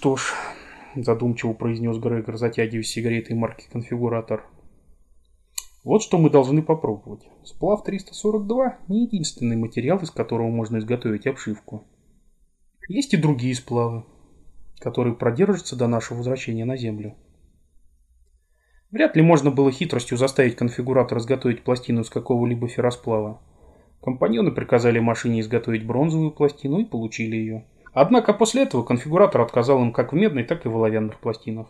что ж, задумчиво произнес Грегор, затягивая сигаретой марки конфигуратор. Вот что мы должны попробовать. Сплав 342 не единственный материал, из которого можно изготовить обшивку. Есть и другие сплавы, которые продержатся до нашего возвращения на Землю. Вряд ли можно было хитростью заставить конфигуратор изготовить пластину из какого-либо ферросплава. Компаньоны приказали машине изготовить бронзовую пластину и получили ее. Однако после этого конфигуратор отказал им как в медной, так и в оловянных пластинах.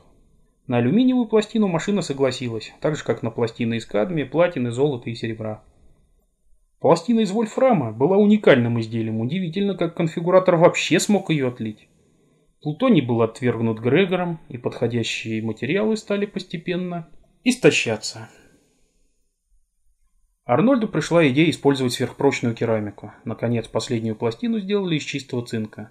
На алюминиевую пластину машина согласилась, так же как на пластины из кадмия, платины, золота и серебра. Пластина из вольфрама была уникальным изделием, удивительно, как конфигуратор вообще смог ее отлить. Плутоний был отвергнут Грегором, и подходящие материалы стали постепенно истощаться. Арнольду пришла идея использовать сверхпрочную керамику. Наконец, последнюю пластину сделали из чистого цинка.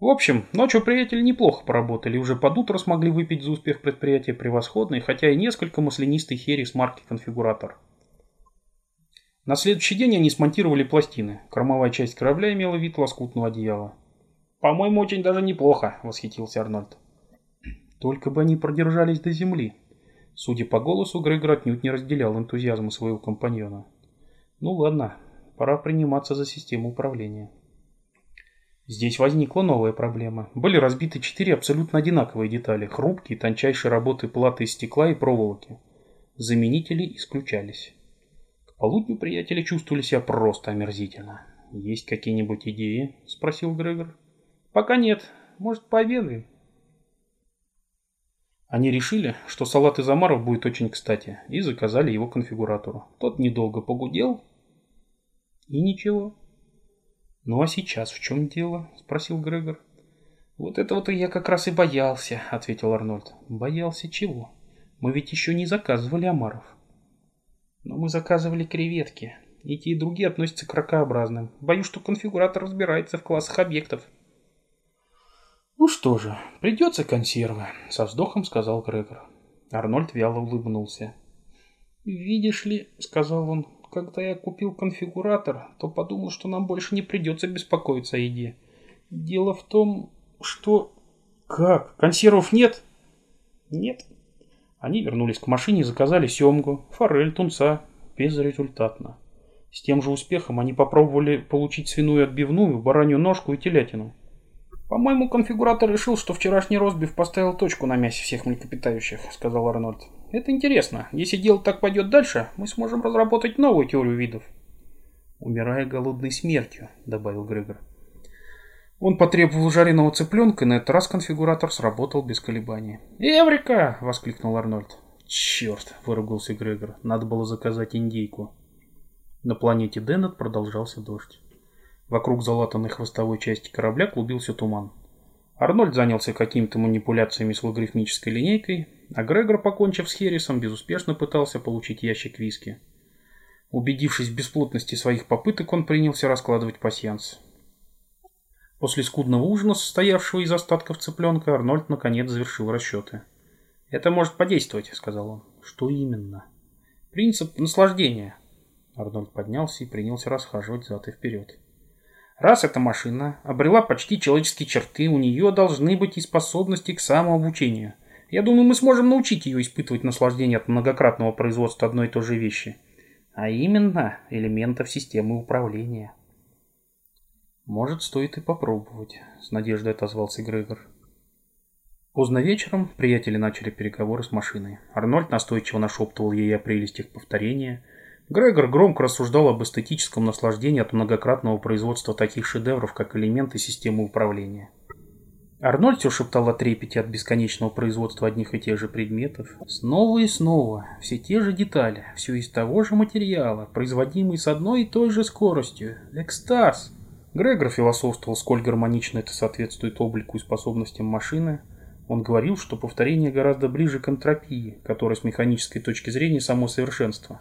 В общем, ночью приятели неплохо поработали, уже под утро смогли выпить за успех предприятия превосходный, хотя и несколько маслянистой хери с марки конфигуратор. На следующий день они смонтировали пластины. Кормовая часть корабля имела вид лоскутного одеяла. «По-моему, очень даже неплохо», — восхитился Арнольд. «Только бы они продержались до земли». Судя по голосу, Грегор отнюдь не разделял энтузиазма своего компаньона. «Ну ладно, пора приниматься за систему управления». Здесь возникла новая проблема. Были разбиты четыре абсолютно одинаковые детали, хрупкие, тончайшие работы платы из стекла и проволоки. Заменители исключались. К полудню приятели чувствовали себя просто омерзительно. «Есть какие-нибудь идеи?» – спросил Грегор. Пока нет. Может, пообедаем? Они решили, что салат из омаров будет очень кстати, и заказали его конфигуратору. Тот недолго погудел, и ничего. «Ну а сейчас в чем дело?» – спросил Грегор. «Вот этого-то я как раз и боялся», – ответил Арнольд. «Боялся чего? Мы ведь еще не заказывали омаров». «Но мы заказывали креветки. И те, и другие относятся к ракообразным. Боюсь, что конфигуратор разбирается в классах объектов». «Ну что же, придется консервы», — со вздохом сказал Грегор. Арнольд вяло улыбнулся. «Видишь ли», — сказал он, — «когда я купил конфигуратор, то подумал, что нам больше не придется беспокоиться о еде. Дело в том, что...» «Как? Консервов нет?» «Нет». Они вернулись к машине и заказали семгу, форель, тунца. Безрезультатно. С тем же успехом они попробовали получить свиную отбивную, баранью ножку и телятину. «По-моему, конфигуратор решил, что вчерашний розбив поставил точку на мясе всех млекопитающих», — сказал Арнольд. «Это интересно. Если дело так пойдет дальше, мы сможем разработать новую теорию видов». «Умирая голодной смертью», — добавил Грегор. Он потребовал жареного цыпленка, и на этот раз конфигуратор сработал без колебаний. «Эврика!» — воскликнул Арнольд. «Черт!» — выругался Грегор. «Надо было заказать индейку». На планете Деннет продолжался дождь. Вокруг залатанной хвостовой части корабля клубился туман. Арнольд занялся какими-то манипуляциями с логарифмической линейкой, а Грегор, покончив с Херрисом, безуспешно пытался получить ящик виски. Убедившись в бесплотности своих попыток, он принялся раскладывать пасьянс. После скудного ужина, состоявшего из остатков цыпленка, Арнольд наконец завершил расчеты. «Это может подействовать», — сказал он. «Что именно?» «Принцип наслаждения». Арнольд поднялся и принялся расхаживать зад и вперед. Раз эта машина обрела почти человеческие черты, у нее должны быть и способности к самообучению. Я думаю, мы сможем научить ее испытывать наслаждение от многократного производства одной и той же вещи. А именно элементов системы управления. Может, стоит и попробовать, с надеждой отозвался Грегор. Поздно вечером приятели начали переговоры с машиной. Арнольд настойчиво нашептывал ей о прелестях повторения – Грегор громко рассуждал об эстетическом наслаждении от многократного производства таких шедевров, как элементы системы управления. Арнольд все шептал о трепете от бесконечного производства одних и тех же предметов. Снова и снова, все те же детали, все из того же материала, производимые с одной и той же скоростью. Экстаз! Грегор философствовал, сколь гармонично это соответствует облику и способностям машины. Он говорил, что повторение гораздо ближе к энтропии, которая с механической точки зрения само совершенство.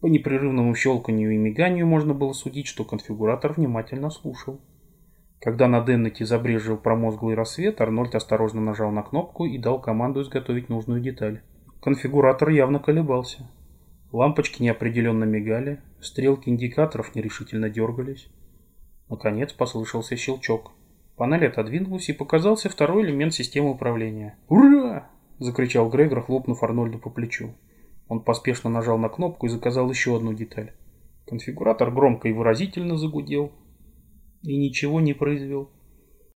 По непрерывному щелканью и миганию можно было судить, что конфигуратор внимательно слушал. Когда на Деннете забрежил промозглый рассвет, Арнольд осторожно нажал на кнопку и дал команду изготовить нужную деталь. Конфигуратор явно колебался. Лампочки неопределенно мигали, стрелки индикаторов нерешительно дергались. Наконец послышался щелчок. Панель отодвинулась и показался второй элемент системы управления. «Ура!» – закричал Грегор, хлопнув Арнольду по плечу. Он поспешно нажал на кнопку и заказал еще одну деталь. Конфигуратор громко и выразительно загудел и ничего не произвел.